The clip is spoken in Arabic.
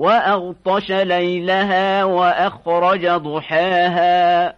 وأغطش ليلها وأخرج ضحاها